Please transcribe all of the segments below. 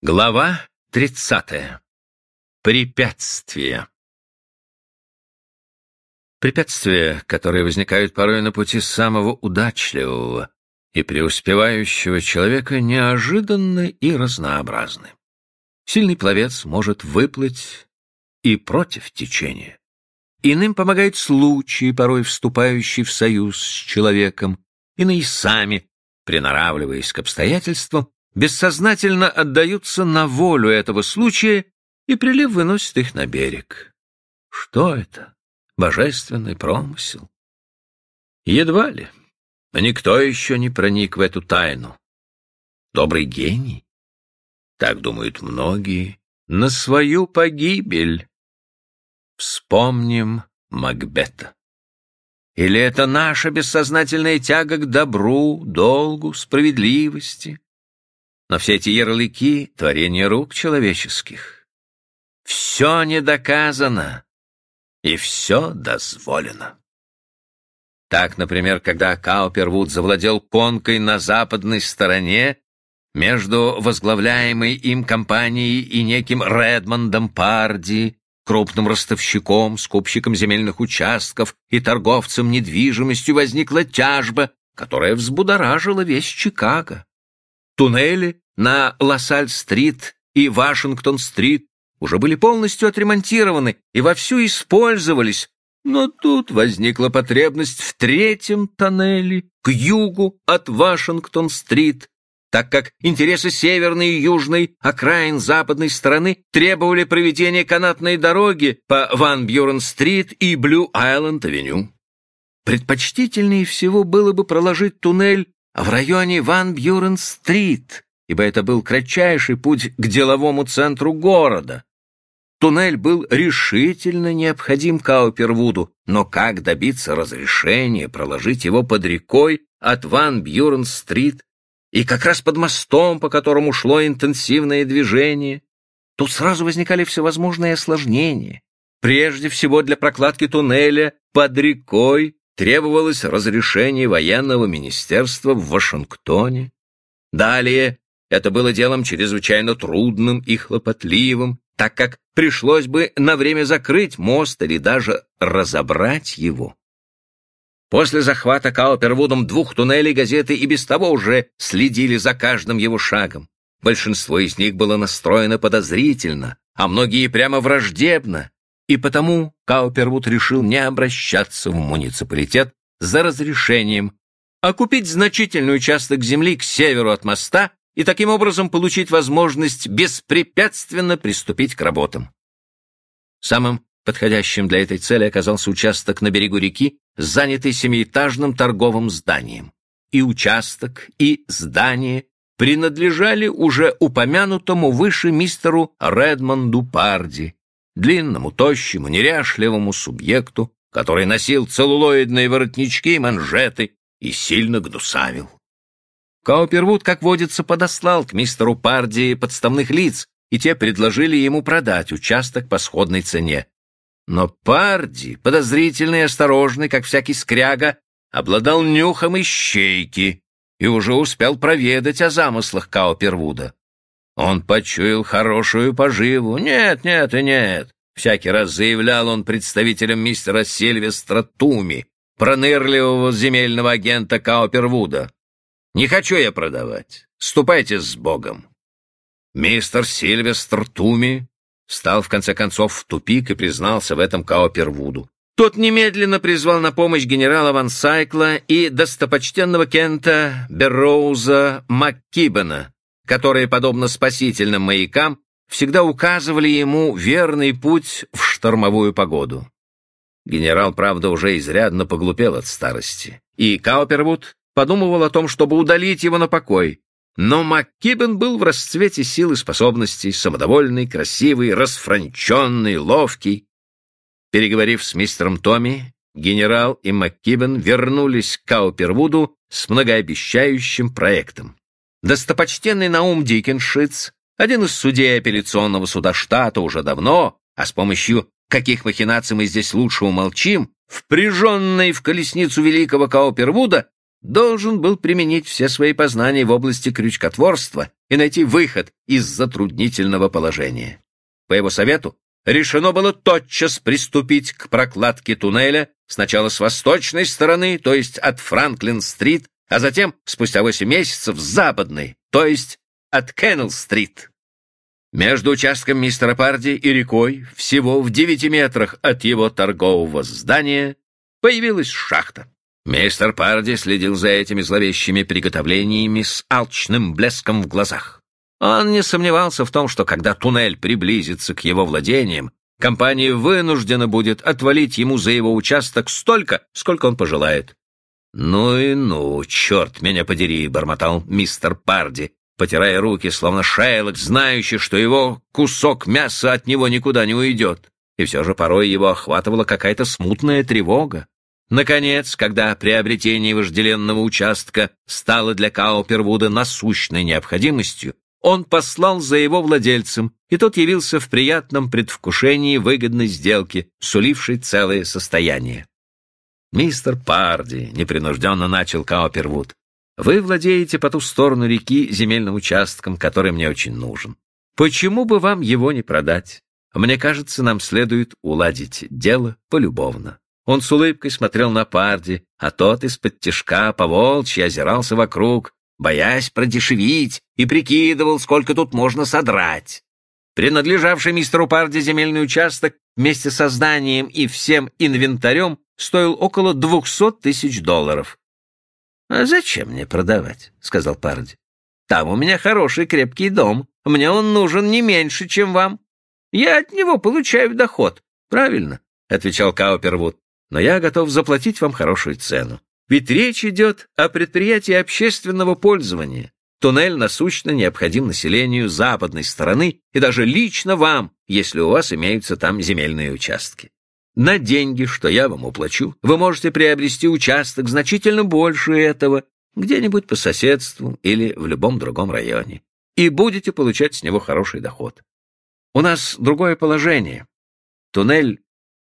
Глава тридцатая. Препятствия. Препятствия, которые возникают порой на пути самого удачливого и преуспевающего человека, неожиданны и разнообразны. Сильный пловец может выплыть и против течения. Иным помогает случай, порой вступающий в союз с человеком, иные сами, приноравливаясь к обстоятельствам, бессознательно отдаются на волю этого случая, и прилив выносит их на берег. Что это? Божественный промысел? Едва ли. Никто еще не проник в эту тайну. Добрый гений? Так думают многие. На свою погибель. Вспомним Макбета. Или это наша бессознательная тяга к добру, долгу, справедливости? Но все эти ярлыки — творение рук человеческих. Все не доказано, и все дозволено. Так, например, когда Каупервуд завладел конкой на западной стороне между возглавляемой им компанией и неким Редмондом Парди, крупным ростовщиком, скупщиком земельных участков и торговцем недвижимостью, возникла тяжба, которая взбудоражила весь Чикаго. Туннели на Лассаль-стрит и Вашингтон-стрит уже были полностью отремонтированы и вовсю использовались, но тут возникла потребность в третьем тоннеле к югу от Вашингтон-стрит, так как интересы северной и южной окраин западной стороны требовали проведения канатной дороги по Ван Бьюрен-стрит и Блю-Айленд-авеню. Предпочтительнее всего было бы проложить туннель в районе Ван Бьюрен-стрит, ибо это был кратчайший путь к деловому центру города. Туннель был решительно необходим Каупервуду, но как добиться разрешения проложить его под рекой от Ван Бьюрен-стрит и как раз под мостом, по которому шло интенсивное движение? Тут сразу возникали всевозможные осложнения. Прежде всего для прокладки туннеля под рекой требовалось разрешение военного министерства в Вашингтоне. Далее это было делом чрезвычайно трудным и хлопотливым, так как пришлось бы на время закрыть мост или даже разобрать его. После захвата Каупервудом двух туннелей газеты и без того уже следили за каждым его шагом. Большинство из них было настроено подозрительно, а многие прямо враждебно, и потому Каупервуд решил не обращаться в муниципалитет за разрешением, а купить значительный участок земли к северу от моста и таким образом получить возможность беспрепятственно приступить к работам. Самым подходящим для этой цели оказался участок на берегу реки, занятый семиэтажным торговым зданием. И участок, и здание принадлежали уже упомянутому выше мистеру Редмонду Парди, длинному, тощему, неряшливому субъекту, который носил целлулоидные воротнички и манжеты и сильно гнусавил. Каупервуд, как водится, подослал к мистеру Парди подставных лиц, и те предложили ему продать участок по сходной цене. Но Парди, подозрительный и осторожный, как всякий скряга, обладал нюхом и щейки и уже успел проведать о замыслах Каупервуда. Он почуял хорошую поживу. Нет, нет и нет. Всякий раз заявлял он представителям мистера Сильвестра Туми, пронырливого земельного агента Каупервуда. «Не хочу я продавать. Ступайте с Богом». Мистер Сильвестр Туми стал в конце концов в тупик и признался в этом Каупервуду. Тот немедленно призвал на помощь генерала Ван Сайкла и достопочтенного Кента Берроуза МакКибена, которые, подобно спасительным маякам, всегда указывали ему верный путь в штормовую погоду. Генерал, правда, уже изрядно поглупел от старости, и Каупервуд подумывал о том, чтобы удалить его на покой. Но МакКибен был в расцвете сил и способностей, самодовольный, красивый, расфранченный, ловкий. Переговорив с мистером Томми, генерал и МакКибен вернулись к Каупервуду с многообещающим проектом. Достопочтенный Наум Дикеншиц, один из судей апелляционного суда штата уже давно, а с помощью каких махинаций мы здесь лучше умолчим, впряженный в колесницу великого Каупервуда, должен был применить все свои познания в области крючкотворства и найти выход из затруднительного положения. По его совету решено было тотчас приступить к прокладке туннеля сначала с восточной стороны, то есть от Франклин-стрит, а затем, спустя восемь месяцев, с западной, то есть от Кеннелл-стрит. Между участком мистера Парди и рекой, всего в девяти метрах от его торгового здания, появилась шахта. Мистер Парди следил за этими зловещими приготовлениями с алчным блеском в глазах. Он не сомневался в том, что когда туннель приблизится к его владениям, компания вынуждена будет отвалить ему за его участок столько, сколько он пожелает. «Ну и ну, черт меня подери!» — бормотал мистер Парди, потирая руки, словно Шейлок, знающий, что его кусок мяса от него никуда не уйдет. И все же порой его охватывала какая-то смутная тревога. Наконец, когда приобретение вожделенного участка стало для Каупервуда насущной необходимостью, он послал за его владельцем, и тот явился в приятном предвкушении выгодной сделки, сулившей целое состояние. «Мистер Парди», — непринужденно начал Каупервуд, «вы владеете по ту сторону реки земельным участком, который мне очень нужен. Почему бы вам его не продать? Мне кажется, нам следует уладить дело полюбовно». Он с улыбкой смотрел на Парди, а тот из-под тишка по волчьи озирался вокруг, боясь продешевить, и прикидывал, сколько тут можно содрать. Принадлежавший мистеру Парди земельный участок вместе со зданием и всем инвентарем стоил около двухсот тысяч долларов. — А зачем мне продавать? — сказал Парди. — Там у меня хороший крепкий дом. Мне он нужен не меньше, чем вам. Я от него получаю доход. — Правильно, — отвечал Каупервуд. — Но я готов заплатить вам хорошую цену. Ведь речь идет о предприятии общественного пользования. Туннель насущно необходим населению западной стороны и даже лично вам, если у вас имеются там земельные участки. На деньги, что я вам уплачу, вы можете приобрести участок значительно больше этого, где-нибудь по соседству или в любом другом районе, и будете получать с него хороший доход. У нас другое положение. Туннель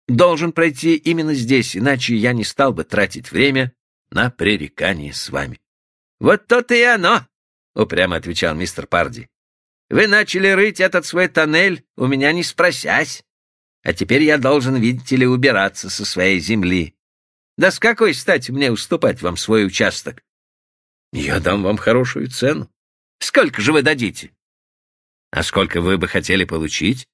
должен пройти именно здесь, иначе я не стал бы тратить время на пререкание с вами. — Вот то-то и оно, — упрямо отвечал мистер Парди. — Вы начали рыть этот свой тоннель, у меня не спросясь. А теперь я должен, видите ли, убираться со своей земли. Да с какой стати мне уступать вам свой участок? Я дам вам хорошую цену. Сколько же вы дадите? А сколько вы бы хотели получить?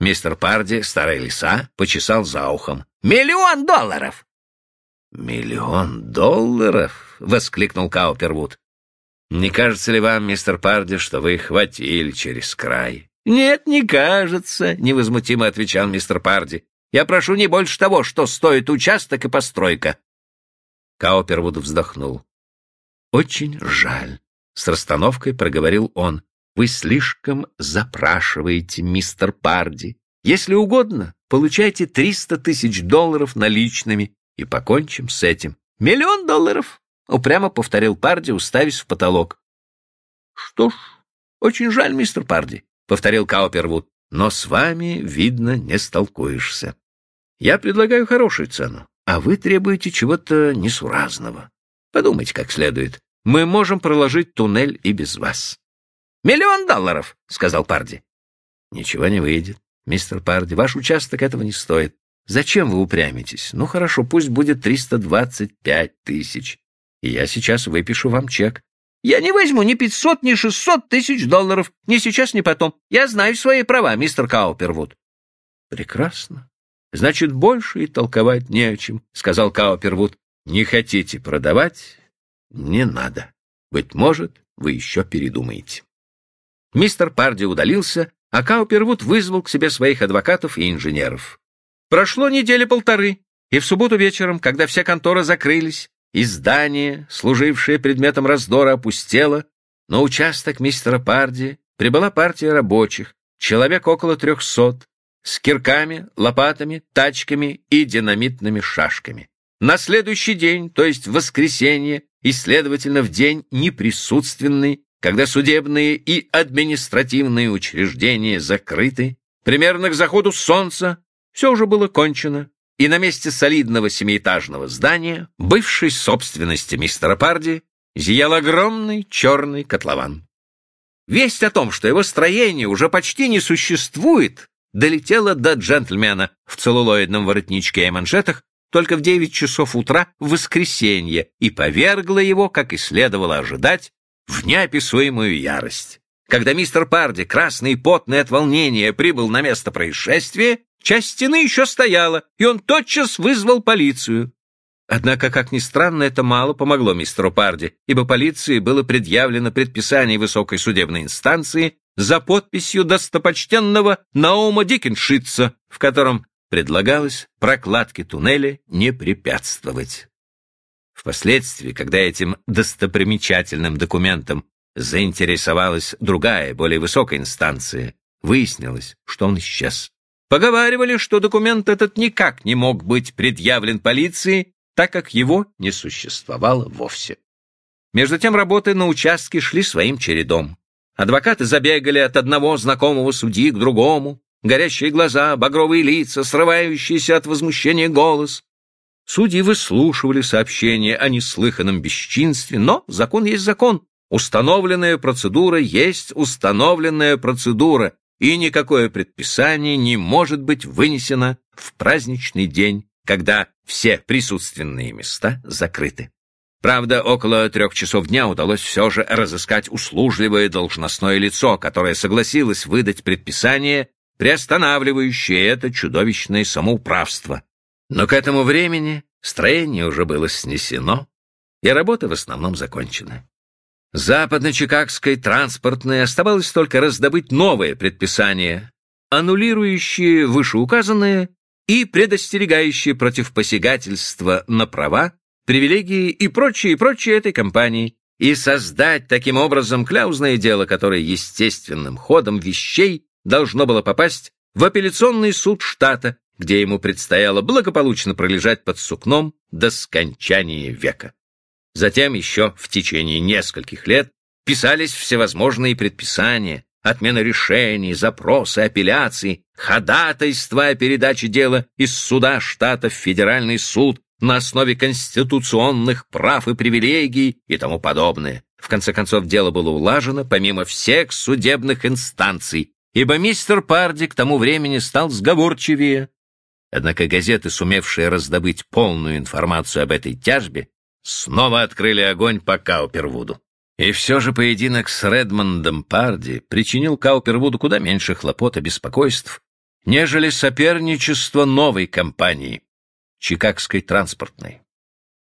Мистер Парди, старая лиса, почесал за ухом. Миллион долларов! Миллион долларов? Воскликнул Каупервуд. Не кажется ли вам, мистер Парди, что вы хватили через край? «Нет, не кажется», — невозмутимо отвечал мистер Парди. «Я прошу не больше того, что стоит участок и постройка». Каупервуд вздохнул. «Очень жаль», — с расстановкой проговорил он. «Вы слишком запрашиваете, мистер Парди. Если угодно, получайте триста тысяч долларов наличными и покончим с этим». «Миллион долларов», — упрямо повторил Парди, уставясь в потолок. «Что ж, очень жаль, мистер Парди повторил Каупервуд, но с вами, видно, не столкуешься. Я предлагаю хорошую цену, а вы требуете чего-то несуразного. Подумайте как следует. Мы можем проложить туннель и без вас. Миллион долларов, сказал Парди. Ничего не выйдет, мистер Парди. Ваш участок этого не стоит. Зачем вы упрямитесь? Ну хорошо, пусть будет 325 тысяч. И я сейчас выпишу вам чек. Я не возьму ни пятьсот, ни шестьсот тысяч долларов, ни сейчас, ни потом. Я знаю свои права, мистер Каупервуд. — Прекрасно. Значит, больше и толковать не о чем, — сказал Каупервуд. — Не хотите продавать? Не надо. Быть может, вы еще передумаете. Мистер Парди удалился, а Каупервуд вызвал к себе своих адвокатов и инженеров. Прошло недели полторы, и в субботу вечером, когда все конторы закрылись, и здание, служившее предметом раздора, опустело, но участок мистера Парди прибыла партия рабочих, человек около трехсот, с кирками, лопатами, тачками и динамитными шашками. На следующий день, то есть в воскресенье, и, следовательно, в день неприсутственный, когда судебные и административные учреждения закрыты, примерно к заходу солнца, все уже было кончено, и на месте солидного семиэтажного здания, бывшей собственности мистера Парди, зиял огромный черный котлован. Весть о том, что его строение уже почти не существует, долетела до джентльмена в целлулоидном воротничке и манжетах только в девять часов утра в воскресенье и повергла его, как и следовало ожидать, в неописуемую ярость. Когда мистер Парди, красный и потный от волнения, прибыл на место происшествия, часть стены еще стояла, и он тотчас вызвал полицию. Однако, как ни странно, это мало помогло мистеру Парди, ибо полиции было предъявлено предписание высокой судебной инстанции за подписью достопочтенного Наума Дикеншица, в котором предлагалось прокладке туннеля не препятствовать. Впоследствии, когда этим достопримечательным документом заинтересовалась другая, более высокая инстанция, выяснилось, что он исчез. Поговаривали, что документ этот никак не мог быть предъявлен полиции, так как его не существовало вовсе. Между тем работы на участке шли своим чередом. Адвокаты забегали от одного знакомого судьи к другому, горящие глаза, багровые лица, срывающиеся от возмущения голос. Судьи выслушивали сообщения о неслыханном бесчинстве, но закон есть закон. Установленная процедура есть установленная процедура, и никакое предписание не может быть вынесено в праздничный день когда все присутственные места закрыты. Правда, около трех часов дня удалось все же разыскать услужливое должностное лицо, которое согласилось выдать предписание, приостанавливающее это чудовищное самоуправство. Но к этому времени строение уже было снесено, и работы в основном закончены. Западно-Чикагской транспортной оставалось только раздобыть новое предписание, аннулирующее вышеуказанное и предостерегающие против посягательства на права, привилегии и прочее, и прочее этой компании, и создать таким образом кляузное дело, которое естественным ходом вещей должно было попасть в апелляционный суд штата, где ему предстояло благополучно пролежать под сукном до скончания века. Затем еще в течение нескольких лет писались всевозможные предписания, отмена решений, запросы, апелляции, ходатайства о передаче дела из суда штата в федеральный суд на основе конституционных прав и привилегий и тому подобное. В конце концов, дело было улажено помимо всех судебных инстанций, ибо мистер Парди к тому времени стал сговорчивее. Однако газеты, сумевшие раздобыть полную информацию об этой тяжбе, снова открыли огонь по Каупервуду. И все же поединок с Редмондом Парди причинил Каупервуду куда меньше хлопот и беспокойств, нежели соперничество новой компании, Чикагской транспортной.